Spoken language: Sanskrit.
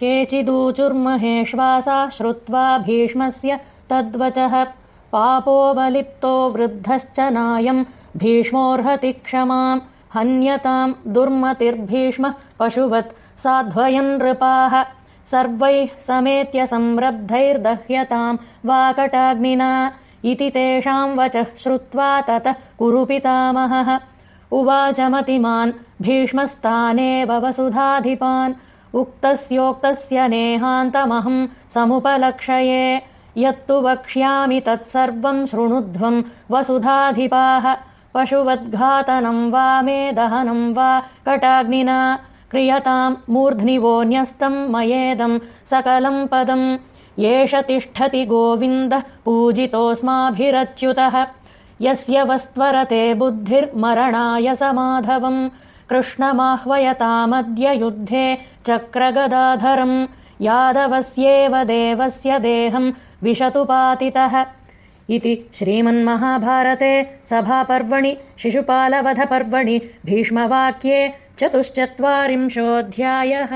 केचिदूचुर्महेश्वासा श्रुत्वा भीष्मस्य तद्वचः पापोऽवलिप्तो वृद्धश्च नायम् भीष्मोऽर्हति क्षमाम् हन्यताम् दुर्मतिर्भीष्मः पशुवत् साध्वयन् नृपाः सर्वैः समेत्य संरब्धैर्दह्यताम् वाकटाग्निना इति तेषाम् वचः श्रुत्वा ततः कुरु पितामहः। उवाच मतिमान् भीष्मस्तानेव वसुधाधिपान् उक्तस्योक्तस्य नेहान्तमहम् समुपलक्षये। यत्तु वक्ष्यामि तत्सर्वम् शृणुध्वम् वसुधाधिपाः। पशुवद्घातनम् वा मे दहनम् वा कटाग्निना। क्रियताम् मूर्ध्निवो न्यस्तम् मयेदम् सकलम् पदम्। एष तिष्ठति गोविन्दः पूजितोऽस्माभिरच्युतः। यस्य वस्त्वरते बुद्धिर्मरणाय समाधवम् कृष्णमाह्वयतामद्य युद्धे चक्रगदाधरम् यादवस्येव देवस्य देहम् विशतुपातितः इति श्रीमन्महाभारते सभापर्वणि शिशुपालवधपर्वणि भीष्मवाक्ये चतुश्चत्वारिंशोऽध्यायः